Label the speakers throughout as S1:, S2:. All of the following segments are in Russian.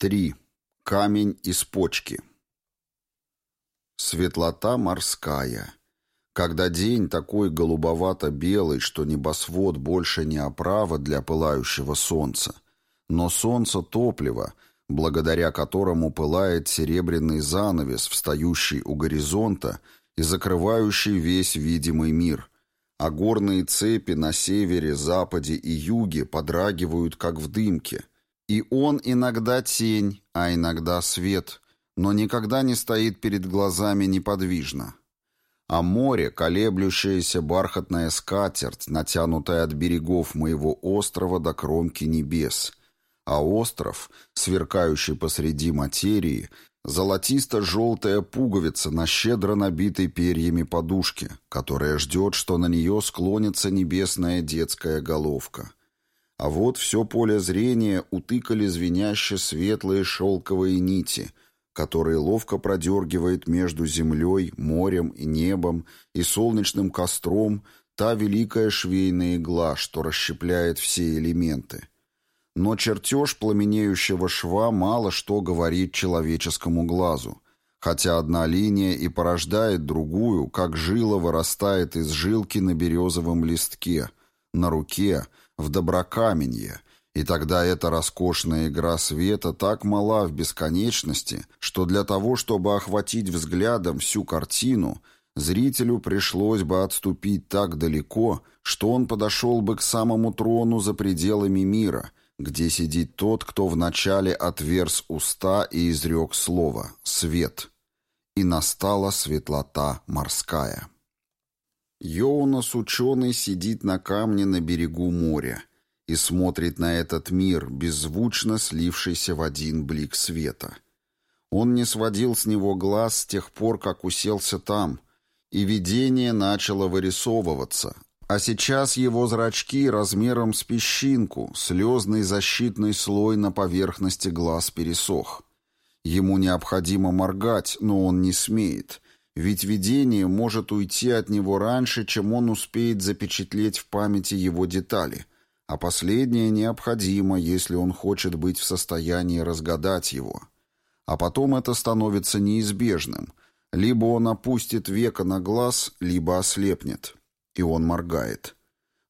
S1: 3. Камень из почки. Светлота морская. Когда день такой голубовато-белый, что небосвод больше не оправа для пылающего солнца, но солнце топливо, благодаря которому пылает серебряный занавес, встающий у горизонта и закрывающий весь видимый мир, а горные цепи на севере, западе и юге подрагивают, как в дымке – и он иногда тень, а иногда свет, но никогда не стоит перед глазами неподвижно. А море, колеблющаяся бархатная скатерть, натянутая от берегов моего острова до кромки небес. А остров, сверкающий посреди материи, золотисто-желтая пуговица на щедро набитой перьями подушке, которая ждет, что на нее склонится небесная детская головка. А вот все поле зрения утыкали звеняще светлые шелковые нити, которые ловко продергивает между землей, морем и небом и солнечным костром та великая швейная игла, что расщепляет все элементы. Но чертеж пламенеющего шва мало что говорит человеческому глазу, хотя одна линия и порождает другую, как жила вырастает из жилки на березовом листке, на руке — в доброкаменье, и тогда эта роскошная игра света так мала в бесконечности, что для того, чтобы охватить взглядом всю картину, зрителю пришлось бы отступить так далеко, что он подошел бы к самому трону за пределами мира, где сидит тот, кто вначале отверз уста и изрек слово «свет». И настала светлота морская. Йоунас ученый сидит на камне на берегу моря и смотрит на этот мир, беззвучно слившийся в один блик света. Он не сводил с него глаз с тех пор, как уселся там, и видение начало вырисовываться, а сейчас его зрачки размером с песчинку, слезный защитный слой на поверхности глаз пересох. Ему необходимо моргать, но он не смеет — ведь видение может уйти от него раньше, чем он успеет запечатлеть в памяти его детали, а последнее необходимо, если он хочет быть в состоянии разгадать его. А потом это становится неизбежным. Либо он опустит века на глаз, либо ослепнет. И он моргает.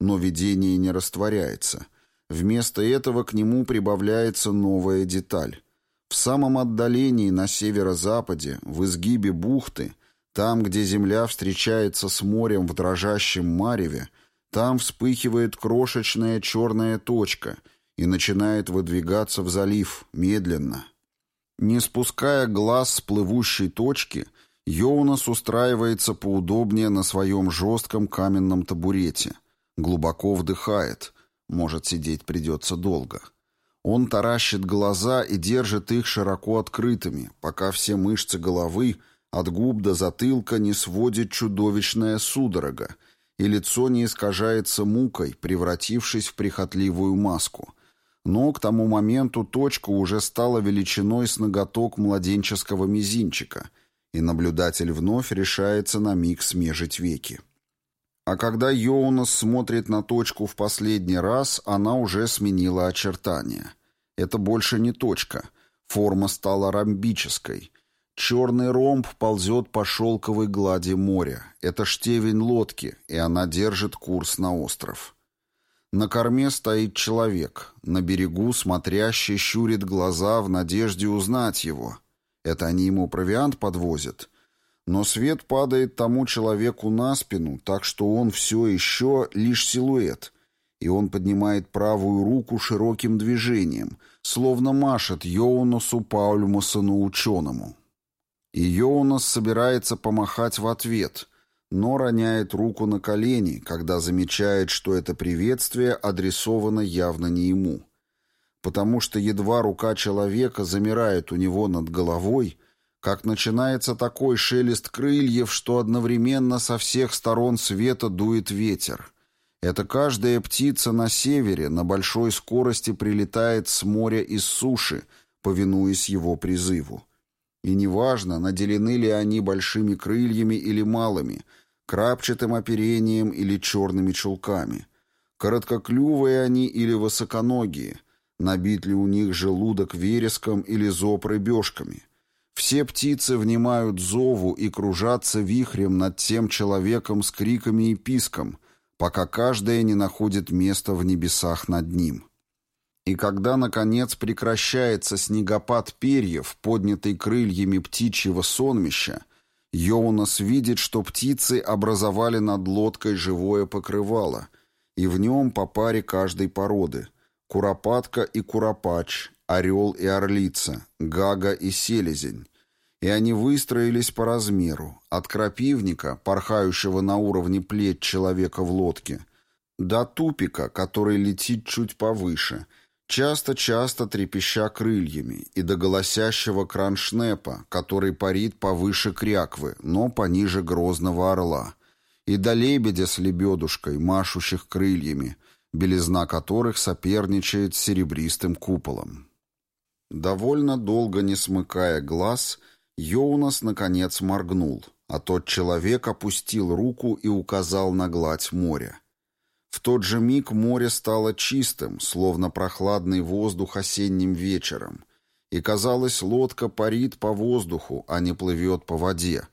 S1: Но видение не растворяется. Вместо этого к нему прибавляется новая деталь. В самом отдалении на северо-западе, в изгибе бухты, там, где земля встречается с морем в дрожащем мареве, там вспыхивает крошечная черная точка и начинает выдвигаться в залив, медленно. Не спуская глаз с плывущей точки, Йоунас устраивается поудобнее на своем жестком каменном табурете. Глубоко вдыхает. Может, сидеть придется долго. Он таращит глаза и держит их широко открытыми, пока все мышцы головы от губ до затылка не сводит чудовищная судорога, и лицо не искажается мукой, превратившись в прихотливую маску. Но к тому моменту точка уже стала величиной с ноготок младенческого мизинчика, и наблюдатель вновь решается на миг смежить веки. А когда Йоунас смотрит на точку в последний раз, она уже сменила очертания. Это больше не точка. Форма стала ромбической — Черный ромб ползет по шелковой глади моря. Это штевень лодки, и она держит курс на остров. На корме стоит человек. На берегу смотрящий щурит глаза в надежде узнать его. Это они ему провиант подвозят. Но свет падает тому человеку на спину, так что он все еще лишь силуэт. И он поднимает правую руку широким движением, словно машет Йоунасу Паульмусону ученому. И Йоунас собирается помахать в ответ, но роняет руку на колени, когда замечает, что это приветствие адресовано явно не ему. Потому что едва рука человека замирает у него над головой, как начинается такой шелест крыльев, что одновременно со всех сторон света дует ветер. Это каждая птица на севере на большой скорости прилетает с моря и с суши, повинуясь его призыву. И неважно, наделены ли они большими крыльями или малыми, крапчатым оперением или черными чулками. Короткоклювые они или высоконогие. набит ли у них желудок вереском или зоб рыбешками. Все птицы внимают зову и кружатся вихрем над тем человеком с криками и писком, пока каждая не находит место в небесах над ним. И когда, наконец, прекращается снегопад перьев, поднятый крыльями птичьего сонмища, Йоунас видит, что птицы образовали над лодкой живое покрывало, и в нем по паре каждой породы — куропатка и куропач, орел и орлица, гага и селезень, и они выстроились по размеру, от крапивника, порхающего на уровне плеч человека в лодке, до тупика, который летит чуть повыше, часто-часто трепеща крыльями, и до голосящего кроншнепа, который парит повыше кряквы, но пониже грозного орла, и до лебедя с лебедушкой, машущих крыльями, белизна которых соперничает с серебристым куполом. Довольно долго не смыкая глаз, Йоунас, наконец, моргнул, а тот человек опустил руку и указал на гладь моря. В тот же миг море стало чистым, словно прохладный воздух осенним вечером, и, казалось, лодка парит по воздуху, а не плывет по воде.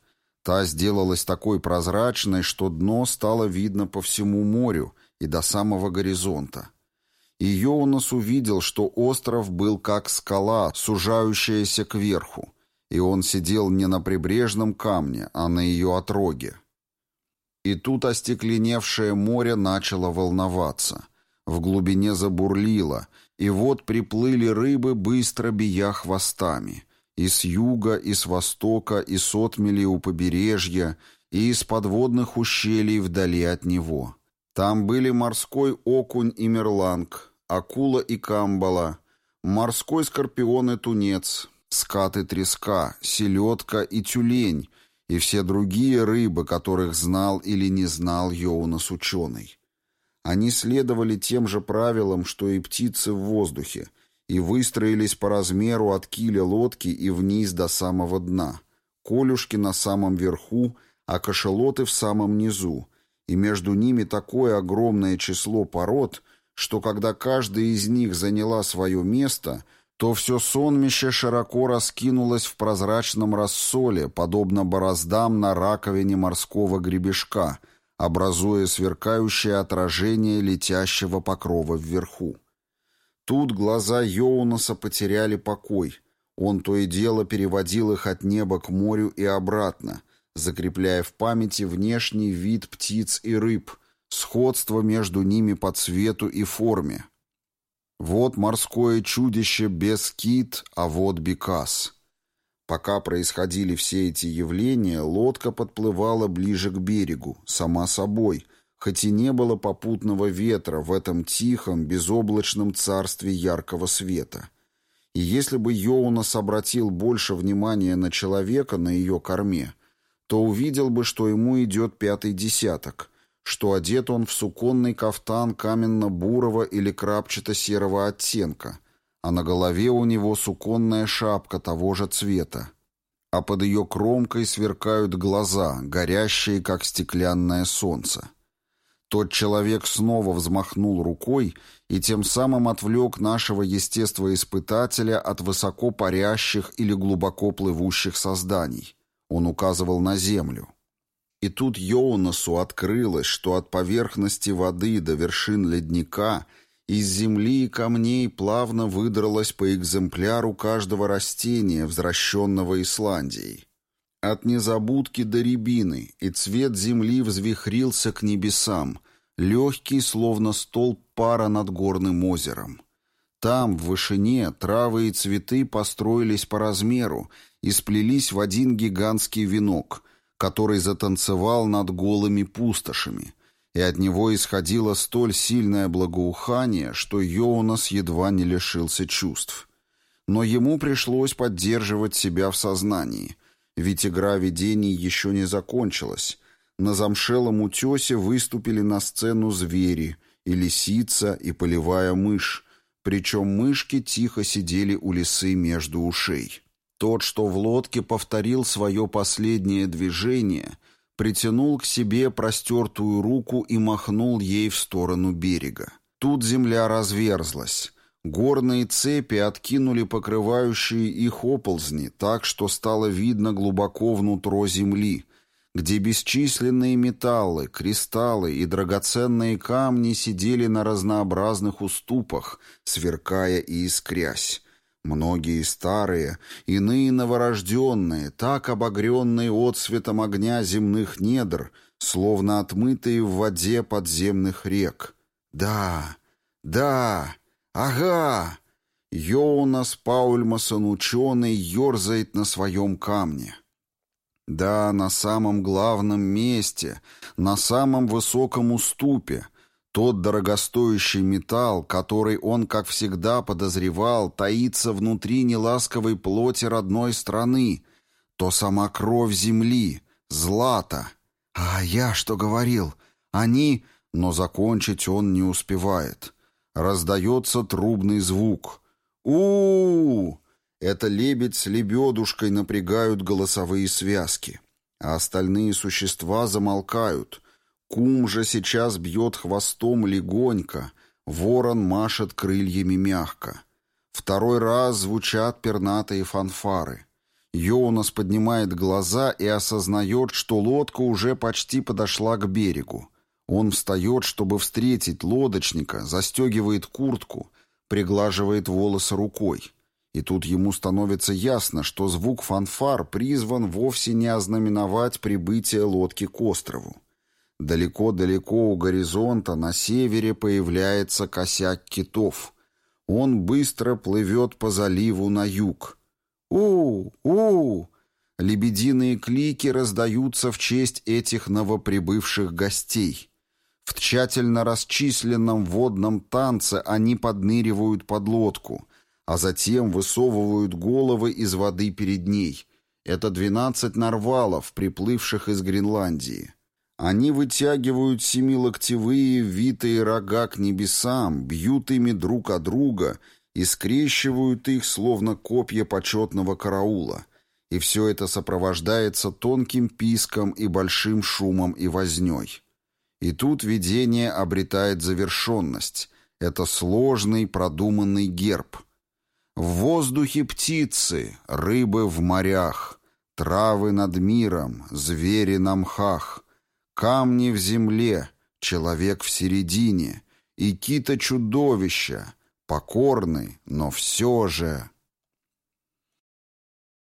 S1: Та сделалась такой прозрачной, что дно стало видно по всему морю и до самого горизонта. И Йоунас увидел, что остров был как скала, сужающаяся кверху, и он сидел не на прибрежном камне, а на ее отроге. И тут остекленевшее море начало волноваться. В глубине забурлило, и вот приплыли рыбы, быстро бия хвостами. И с юга, и с востока, и с отмели у побережья, и из подводных ущелий вдали от него. Там были морской окунь и мерланг, акула и камбала, морской скорпион и тунец, скат и треска, селедка и тюлень, и все другие рыбы, которых знал или не знал Йоунас ученый. Они следовали тем же правилам, что и птицы в воздухе, и выстроились по размеру от киля лодки и вниз до самого дна. Колюшки на самом верху, а кашелоты в самом низу, и между ними такое огромное число пород, что когда каждая из них заняла свое место – то все сонмище широко раскинулось в прозрачном рассоле, подобно бороздам на раковине морского гребешка, образуя сверкающее отражение летящего покрова вверху. Тут глаза Йоунаса потеряли покой. Он то и дело переводил их от неба к морю и обратно, закрепляя в памяти внешний вид птиц и рыб, сходство между ними по цвету и форме, вот морское чудище без кит, а вот бекас. Пока происходили все эти явления, лодка подплывала ближе к берегу, сама собой, хоть и не было попутного ветра в этом тихом, безоблачном царстве яркого света. И если бы Йоунас обратил больше внимания на человека на ее корме, то увидел бы, что ему идет пятый десяток — что одет он в суконный кафтан каменно-бурого или крапчато-серого оттенка, а на голове у него суконная шапка того же цвета, а под ее кромкой сверкают глаза, горящие, как стеклянное солнце. Тот человек снова взмахнул рукой и тем самым отвлек нашего естествоиспытателя от высоко парящих или глубоко плывущих созданий. Он указывал на землю. И тут Йоунасу открылось, что от поверхности воды до вершин ледника из земли и камней плавно выдралось по экземпляру каждого растения, возвращенного Исландией. От незабудки до рябины, и цвет земли взвихрился к небесам, легкий, словно столб пара над горным озером. Там, в вышине, травы и цветы построились по размеру и сплелись в один гигантский венок — который затанцевал над голыми пустошами, и от него исходило столь сильное благоухание, что Йоунас едва не лишился чувств. Но ему пришлось поддерживать себя в сознании, ведь игра видений еще не закончилась. На замшелом утесе выступили на сцену звери, и лисица, и полевая мышь, причем мышки тихо сидели у лисы между ушей. Тот, что в лодке повторил свое последнее движение, притянул к себе простертую руку и махнул ей в сторону берега. Тут земля разверзлась. Горные цепи откинули покрывающие их оползни так, что стало видно глубоко внутрь земли, где бесчисленные металлы, кристаллы и драгоценные камни сидели на разнообразных уступах, сверкая и искрясь. Многие старые, иные новорожденные, так обогренные отсветом огня земных недр, словно отмытые в воде подземных рек. Да, да, ага! Йоунас Паульмасон, ученый, ерзает на своем камне. Да, на самом главном месте, на самом высоком уступе, тот дорогостоящий металл, который он, как всегда, подозревал, таится внутри неласковой плоти родной страны, то сама кровь земли, злата. А я что говорил? Они... Но закончить он не успевает. Раздается трубный звук. у у, -у! Это лебедь с лебедушкой напрягают голосовые связки. А остальные существа замолкают. Кум же сейчас бьет хвостом легонько, ворон машет крыльями мягко. Второй раз звучат пернатые фанфары. Йонас поднимает глаза и осознает, что лодка уже почти подошла к берегу. Он встает, чтобы встретить лодочника, застегивает куртку, приглаживает волосы рукой. И тут ему становится ясно, что звук фанфар призван вовсе не ознаменовать прибытие лодки к острову. Далеко-далеко у горизонта на севере появляется косяк китов. Он быстро плывет по заливу на юг. «У-у!» Лебединые клики раздаются в честь этих новоприбывших гостей. В тщательно расчисленном водном танце они подныривают под лодку — а затем высовывают головы из воды перед ней. Это двенадцать нарвалов, приплывших из Гренландии. Они вытягивают семилоктевые витые рога к небесам, бьют ими друг о друга и скрещивают их, словно копья почетного караула. И все это сопровождается тонким писком и большим шумом и возней. И тут видение обретает завершенность. Это сложный продуманный герб — в воздухе птицы, рыбы в морях, Травы над миром, звери на мхах, Камни в земле, человек в середине И кита чудовища, покорный, но все же...